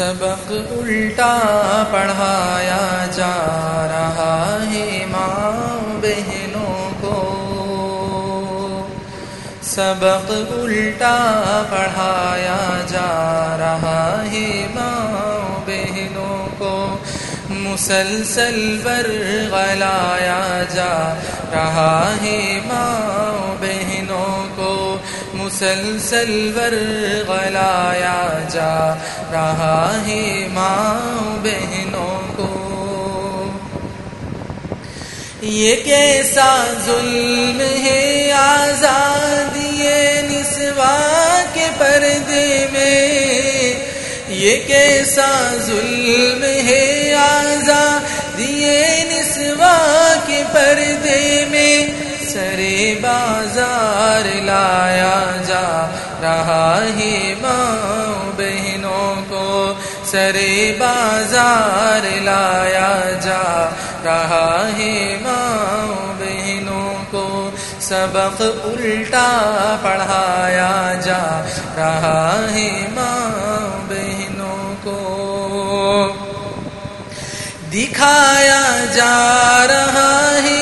سبق الٹا پڑھایا جا رہا ہے ماں بہنوں کو۔ سبق الٹا پڑھایا جا رہا ہے ماں بہنوں کو۔ مسلسل برغلایا جا رہا ہے ماں مسلسل ورغلایا جا رہا ہے ماں بہنوں کو۔ یہ کیسا ظلم ہے آزادی نسوا کے پردے میں۔ یہ کیسا ظلم ہے آزادی نسوا کے پردے میں۔ سرے بازار لایا رہا ہے ماں بہنوں کو سرے بازار لایا جا رہا ہے ماں بہنوں کو سبق الٹا پڑھایا جا رہا ہے ماں بہنوں کو دکھایا جا رہا ہے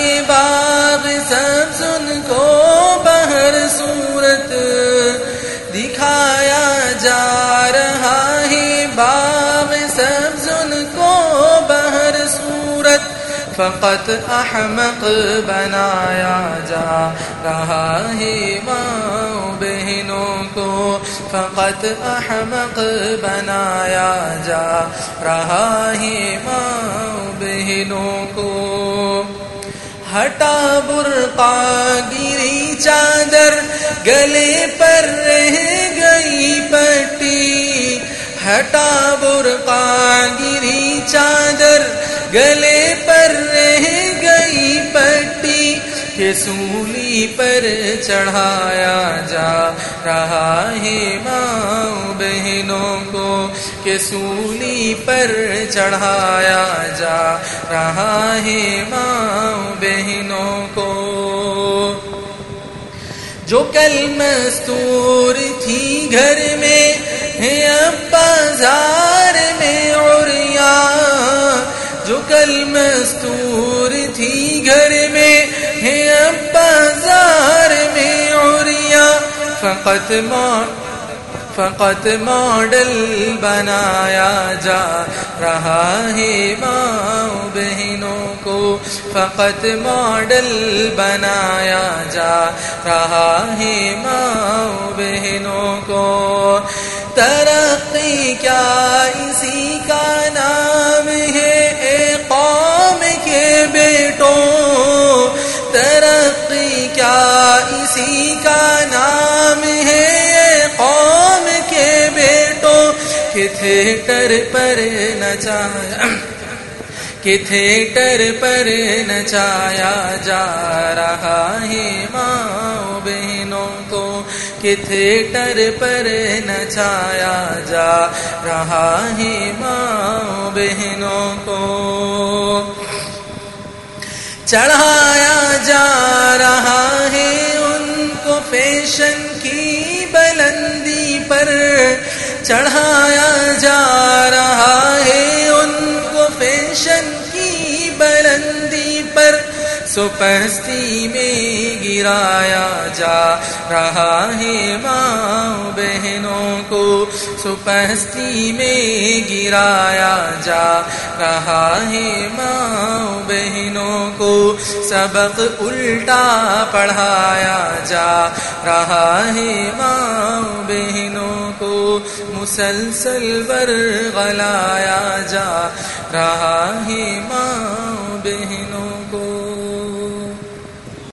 فقط احمق بنایا جا رہا ہے ماں بہنوں کو فقط احمق بنایا جا رہا ہے ماں بہنوں کو ہٹا برقا گری چادر گلے پر رہ گئی پٹی۔ ہٹا برقا گری چادر گلے پر رہ گئی پٹی کے سولی پر چڑھایا جا رہا ہے ماں بہنوں کو کہ سولی پر چڑھایا جا رہا ہے ماں بہنوں کو۔ جو کل مستور تھی گھر میں، ہے اب بازار فقط فقط ماڈل بنایا جا رہا ہے ماں بہنوں کو فقط ماڈل بنایا جا رہا ہے ماں بہنوں کو ترقی کیا اسی کا اسی کا نام ہے قوم کے بیٹوں کہ تھیٹر پر نچایا کہ تھیٹر پر نچایا جا رہا ہے ماں بہنوں کو کہ تھیٹر پر نچایا جا رہا ہے ماں بہنوں کو۔ چڑھایا جا رہا ہے فیشن کی بلندی پر چڑھایا جا رہا سپستی میں گرایا جا رہا ہے ماں بہنوں کو۔ سپستی میں گرایا جا رہا ہے ماں بہنوں کو۔ سبق الٹا پڑھایا جا رہا ہے ماں بہنوں کو۔ مسلسل برغلایا جا رہا ہے ماں بہنوں